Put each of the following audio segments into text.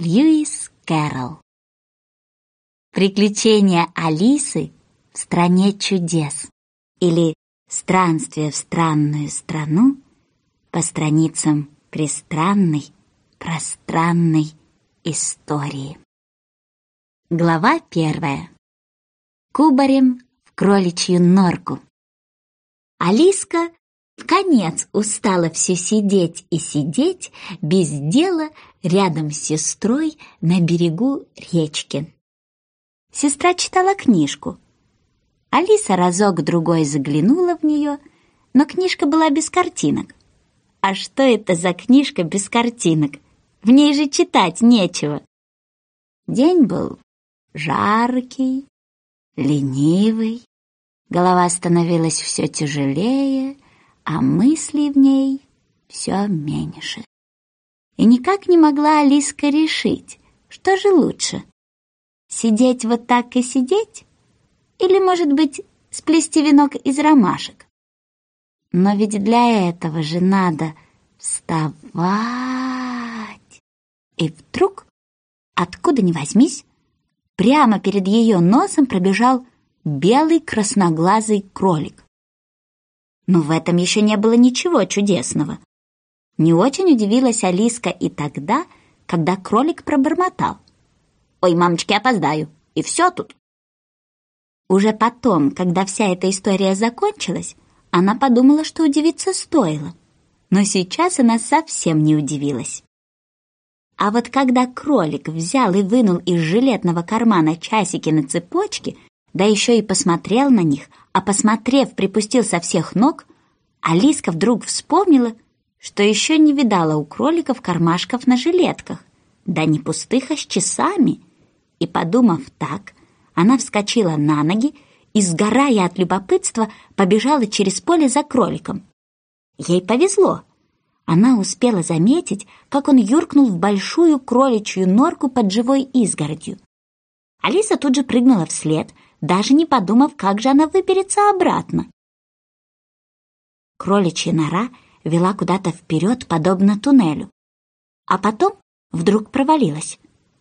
Льюис Кэрролл. Приключения Алисы в стране чудес или Странствие в странную страну по страницам пристранной, пространной истории. Глава первая. Кубарем в кроличью норку. Алиска в конец устала все сидеть и сидеть без дела рядом с сестрой на берегу речки. Сестра читала книжку. Алиса разок-другой заглянула в нее, но книжка была без картинок. А что это за книжка без картинок? В ней же читать нечего. День был жаркий, ленивый. Голова становилась все тяжелее, а мыслей в ней все меньше. И никак не могла Алиска решить, что же лучше — сидеть вот так и сидеть? Или, может быть, сплести венок из ромашек? Но ведь для этого же надо вставать. И вдруг, откуда ни возьмись, прямо перед ее носом пробежал белый красноглазый кролик. Но в этом еще не было ничего чудесного. Не очень удивилась Алиска и тогда, когда кролик пробормотал. «Ой, мамочки, опоздаю, и все тут». Уже потом, когда вся эта история закончилась, она подумала, что удивиться стоило. Но сейчас она совсем не удивилась. А вот когда кролик взял и вынул из жилетного кармана часики на цепочке, да еще и посмотрел на них, а посмотрев, припустил со всех ног, Алиска вдруг вспомнила, что еще не видала у кроликов кармашков на жилетках, да не пустых, а с часами. И, подумав так, она вскочила на ноги и, сгорая от любопытства, побежала через поле за кроликом. Ей повезло. Она успела заметить, как он юркнул в большую кроличью норку под живой изгородью. Алиса тут же прыгнула вслед, даже не подумав, как же она выберется обратно. Кроличья нора вела куда-то вперед, подобно туннелю. А потом вдруг провалилась.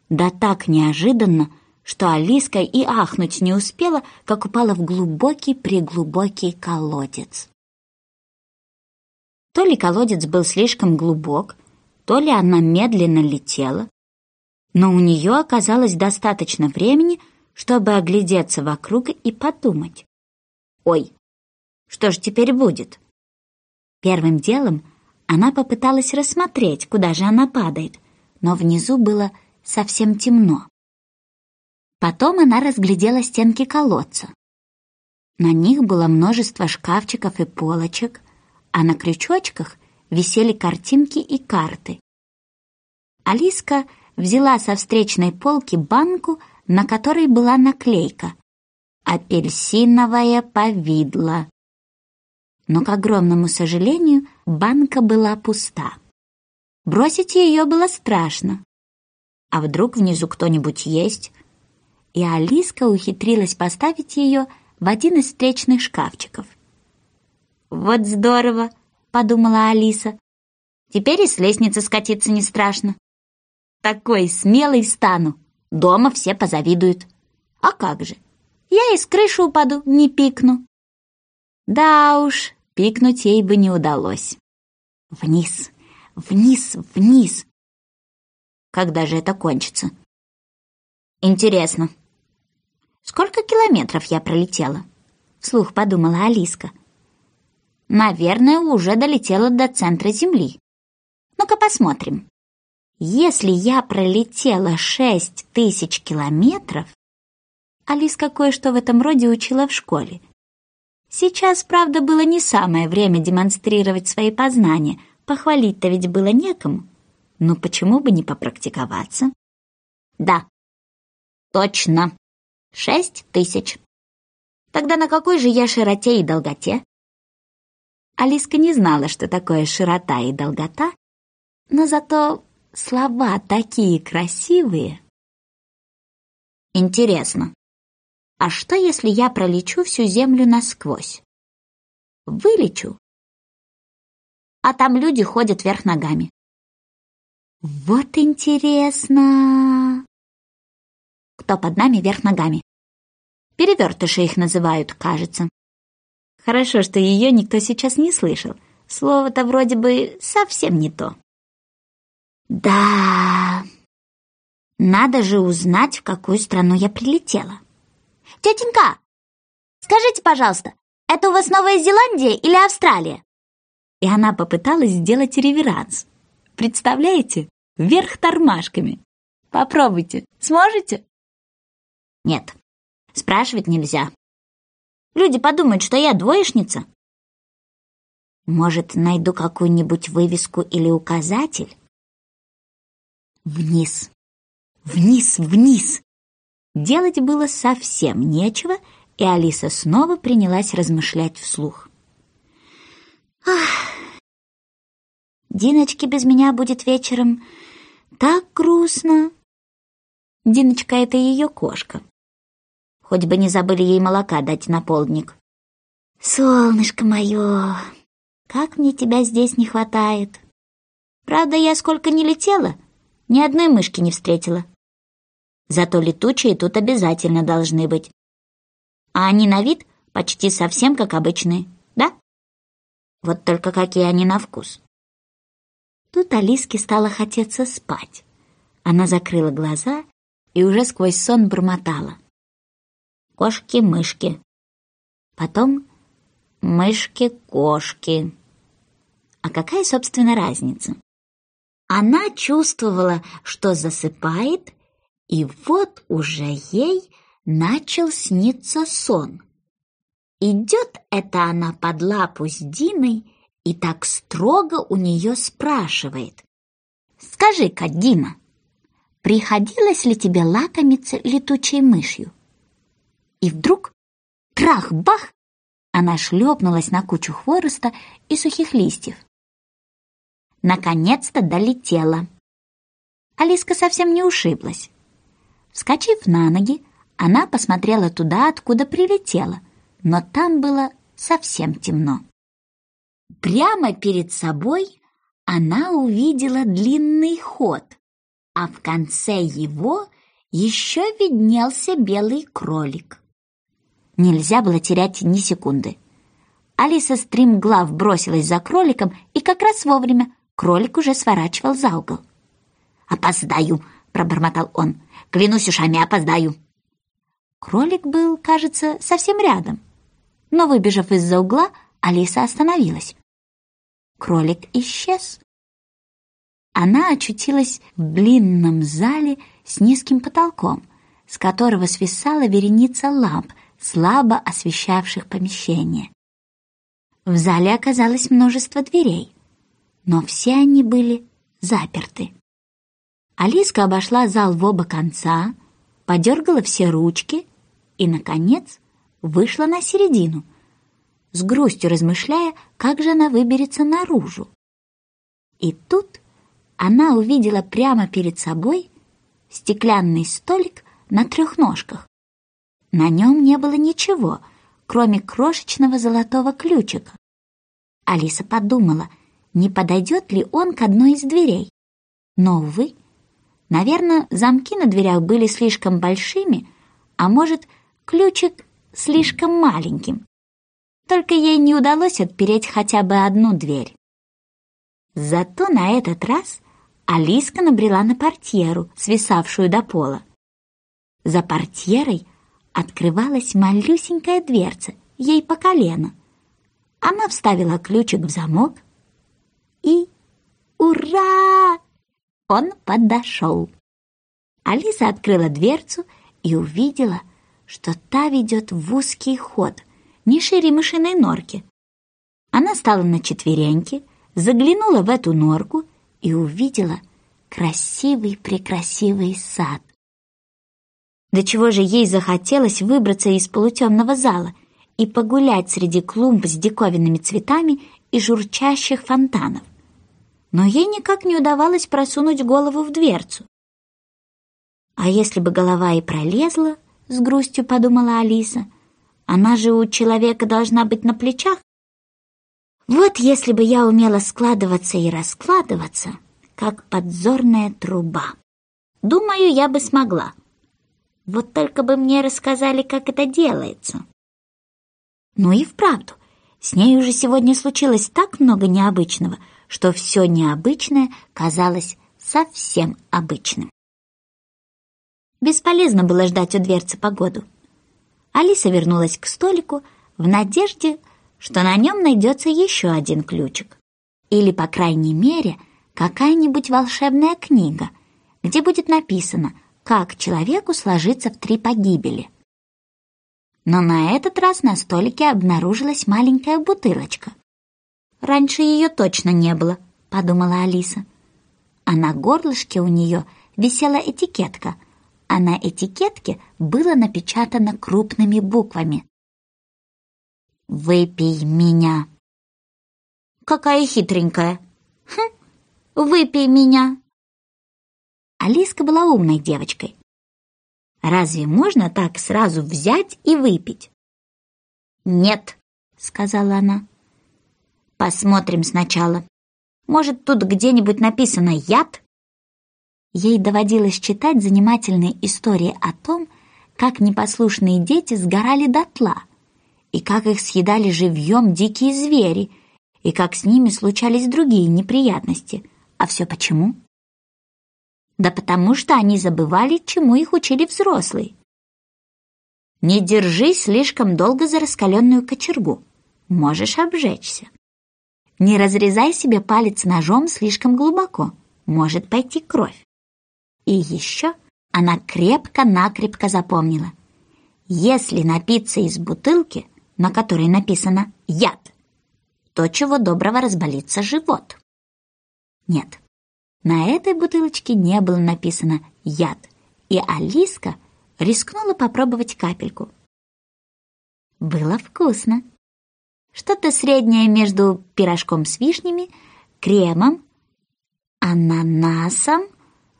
Да так неожиданно, что Алиска и ахнуть не успела, как упала в глубокий-преглубокий колодец. То ли колодец был слишком глубок, то ли она медленно летела, но у нее оказалось достаточно времени, чтобы оглядеться вокруг и подумать. «Ой, что же теперь будет?» Первым делом она попыталась рассмотреть, куда же она падает, но внизу было совсем темно. Потом она разглядела стенки колодца. На них было множество шкафчиков и полочек, а на крючочках висели картинки и карты. Алиска взяла со встречной полки банку, на которой была наклейка «Апельсиновое повидло». Но, к огромному сожалению, банка была пуста. Бросить ее было страшно. А вдруг внизу кто-нибудь есть? и Алиска ухитрилась поставить ее в один из встречных шкафчиков. «Вот здорово!» — подумала Алиса. «Теперь и с лестницы скатиться не страшно. Такой смелый стану, дома все позавидуют. А как же, я и с крыши упаду, не пикну». Да уж, пикнуть ей бы не удалось. Вниз, вниз, вниз. Когда же это кончится? Интересно, Сколько километров я пролетела?» Вслух подумала Алиска. «Наверное, уже долетела до центра Земли. Ну-ка посмотрим. Если я пролетела шесть тысяч километров...» Алиска кое-что в этом роде учила в школе. Сейчас, правда, было не самое время демонстрировать свои познания. Похвалить-то ведь было некому. Но почему бы не попрактиковаться? Да, точно, Шесть тысяч. Тогда на какой же я широте и долготе? Алиска не знала, что такое широта и долгота, но зато слова такие красивые. Интересно, а что, если я пролечу всю землю насквозь? Вылечу. А там люди ходят вверх ногами. Вот интересно. Кто под нами вверх ногами? Перевертыши их называют, кажется. Хорошо, что ее никто сейчас не слышал. Слово-то вроде бы совсем не то. Да, надо же узнать, в какую страну я прилетела. Тетенька, скажите, пожалуйста, это у вас Новая Зеландия или Австралия? И она попыталась сделать реверанс. Представляете? Вверх тормашками. Попробуйте. Сможете? Нет, спрашивать нельзя. Люди подумают, что я двоечница. Может, найду какую-нибудь вывеску или указатель? Вниз, вниз, вниз. Делать было совсем нечего, и Алиса снова принялась размышлять вслух. Ах, Диночке без меня будет вечером так грустно. Диночка — это ее кошка. Хоть бы не забыли ей молока дать на полдник. Солнышко мое, как мне тебя здесь не хватает. Правда, я сколько не летела, ни одной мышки не встретила. Зато летучие тут обязательно должны быть. А они на вид почти совсем как обычные, да? Вот только какие они на вкус. Тут Алиске стало хотеться спать. Она закрыла глаза и уже сквозь сон бормотала. Кошки-мышки. Потом мышки-кошки. А какая, собственно, разница? Она чувствовала, что засыпает, и вот уже ей начал сниться сон. Идет это она под лапу с Диной и так строго у нее спрашивает. «Скажи-ка, Дина, приходилось ли тебе лакомиться летучей мышью?» И вдруг трах-бах! Она шлепнулась на кучу хвороста и сухих листьев наконец-то долетела. Алиска совсем не ушиблась. Вскочив на ноги, она посмотрела туда, откуда прилетела, но там было совсем темно. Прямо перед собой она увидела длинный ход, а в конце его еще виднелся белый кролик. Нельзя было терять ни секунды. Алиса стримглав бросилась за кроликом и как раз вовремя Кролик уже сворачивал за угол. «Опоздаю!» — пробормотал он. «Клянусь ушами, опоздаю!» Кролик был, кажется, совсем рядом. Но, выбежав из-за угла, Алиса остановилась. Кролик исчез. Она очутилась в длинном зале с низким потолком, с которого свисала вереница ламп, слабо освещавших помещение. В зале оказалось множество дверей но все они были заперты. Алиска обошла зал в оба конца, подергала все ручки и, наконец, вышла на середину, с грустью размышляя, как же она выберется наружу. И тут она увидела прямо перед собой стеклянный столик на трех ножках. На нем не было ничего, кроме крошечного золотого ключика. Алиса подумала, не подойдет ли он к одной из дверей. Но, увы, наверное, замки на дверях были слишком большими, а может, ключик слишком маленьким. Только ей не удалось отпереть хотя бы одну дверь. Зато на этот раз Алиска набрела на портьеру, свисавшую до пола. За портьерой открывалась малюсенькая дверца, ей по колено. Она вставила ключик в замок, и «Ура!» Он подошел. Алиса открыла дверцу и увидела, что та ведет в узкий ход, не шире мышиной норки. Она стала на четвереньки, заглянула в эту норку и увидела красивый-прекрасивый сад. До чего же ей захотелось выбраться из полутемного зала и погулять среди клумб с диковинными цветами и журчащих фонтанов но ей никак не удавалось просунуть голову в дверцу. «А если бы голова и пролезла?» — с грустью подумала Алиса. «Она же у человека должна быть на плечах. Вот если бы я умела складываться и раскладываться, как подзорная труба. Думаю, я бы смогла. Вот только бы мне рассказали, как это делается. Ну и вправду, с ней уже сегодня случилось так много необычного, что все необычное казалось совсем обычным. Бесполезно было ждать у дверцы погоду. Алиса вернулась к столику в надежде, что на нем найдется еще один ключик. Или, по крайней мере, какая-нибудь волшебная книга, где будет написано, как человеку сложиться в три погибели. Но на этот раз на столике обнаружилась маленькая бутылочка. «Раньше ее точно не было», — подумала Алиса. А на горлышке у нее висела этикетка, а на этикетке было напечатано крупными буквами. «Выпей меня». «Какая хитренькая!» «Хм, выпей меня!» Алиска была умной девочкой. Разве можно так сразу взять и выпить? «Нет», — сказала она. «Посмотрим сначала. Может, тут где-нибудь написано «яд»?» Ей доводилось читать занимательные истории о том, как непослушные дети сгорали дотла, и как их съедали живьем дикие звери, и как с ними случались другие неприятности. А все почему? Да потому что они забывали, чему их учили взрослые. Не держись слишком долго за раскаленную кочергу. Можешь обжечься. Не разрезай себе палец ножом слишком глубоко. Может пойти кровь. И еще она крепко-накрепко запомнила. Если напиться из бутылки, на которой написано «яд», то чего доброго разболится живот. Нет, на этой бутылочке не было написано «яд», и Алиска рискнула попробовать капельку. Было вкусно. Что-то среднее между пирожком с вишнями, кремом, ананасом,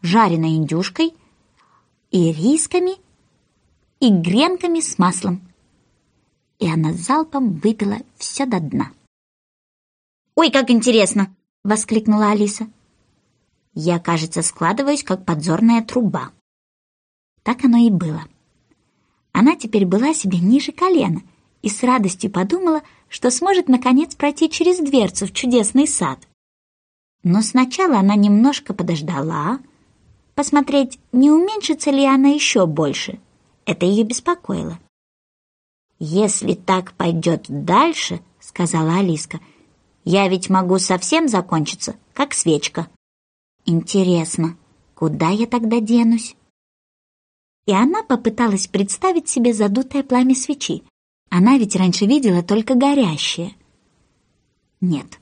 жареной индюшкой, ирисками и гренками с маслом. И она залпом выпила все до дна. «Ой, как интересно!» — воскликнула Алиса. Я, кажется, складываюсь, как подзорная труба. Так оно и было. Она теперь была себе ниже колена и с радостью подумала, что сможет наконец пройти через дверцу в чудесный сад. Но сначала она немножко подождала, посмотреть, не уменьшится ли она еще больше. Это ее беспокоило. «Если так пойдет дальше, — сказала Алиска, — я ведь могу совсем закончиться, как свечка». Интересно, куда я тогда денусь? И она попыталась представить себе задутое пламя свечи. Она ведь раньше видела только горящее. Нет,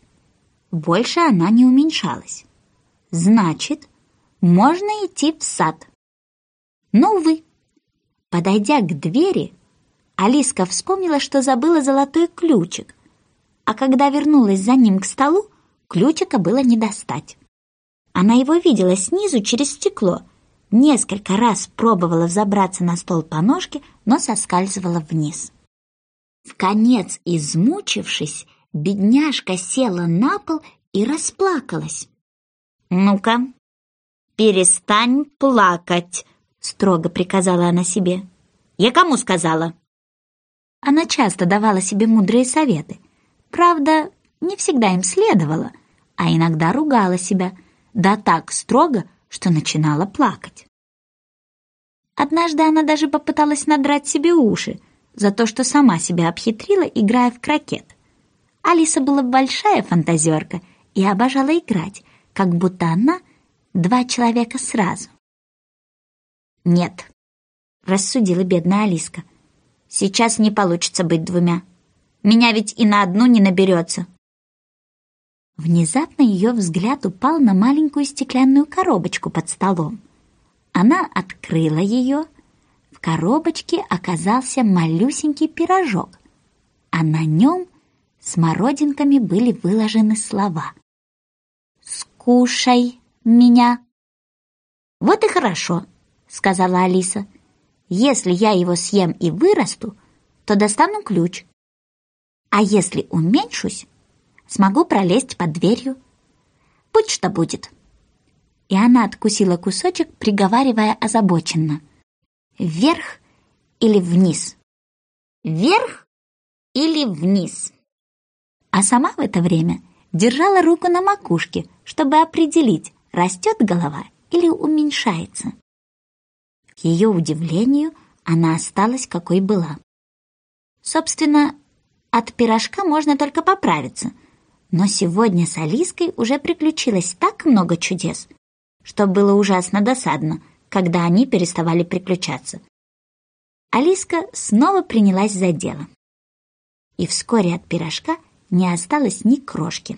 больше она не уменьшалась. Значит, можно идти в сад. Но, увы, подойдя к двери, Алиска вспомнила, что забыла золотой ключик, а когда вернулась за ним к столу, ключика было не достать. Она его видела снизу через стекло. Несколько раз пробовала взобраться на стол по ножке, но соскальзывала вниз. В конец измучившись, бедняжка села на пол и расплакалась. «Ну-ка, перестань плакать», — строго приказала она себе. «Я кому сказала?» Она часто давала себе мудрые советы. Правда, не всегда им следовала, а иногда ругала себя — да так строго, что начинала плакать. Однажды она даже попыталась надрать себе уши за то, что сама себя обхитрила, играя в крокет. Алиса была большая фантазерка и обожала играть, как будто она два человека сразу. «Нет», — рассудила бедная Алиска, — «сейчас не получится быть двумя. Меня ведь и на одну не наберется». Внезапно ее взгляд упал на маленькую стеклянную коробочку под столом. Она открыла ее. Коробочке оказался малюсенький пирожок, а на нем смородинками были выложены слова. «Скушай меня!» «Вот и хорошо», — сказала Алиса. «Если я его съем и вырасту, то достану ключ. А если уменьшусь, смогу пролезть под дверью. Будь что будет. и она откусила кусочек, приговаривая озабоченно. «Вверх или вниз?» «Вверх или вниз?» А сама в это время держала руку на макушке, чтобы определить, растет голова или уменьшается. К ее удивлению, она осталась какой была. Собственно, от пирожка можно только поправиться, но сегодня с Алиской уже приключилось так много чудес, что было ужасно досадно, когда они переставали приключаться. Алиска снова принялась за дело. И вскоре от пирожка не осталось ни крошки.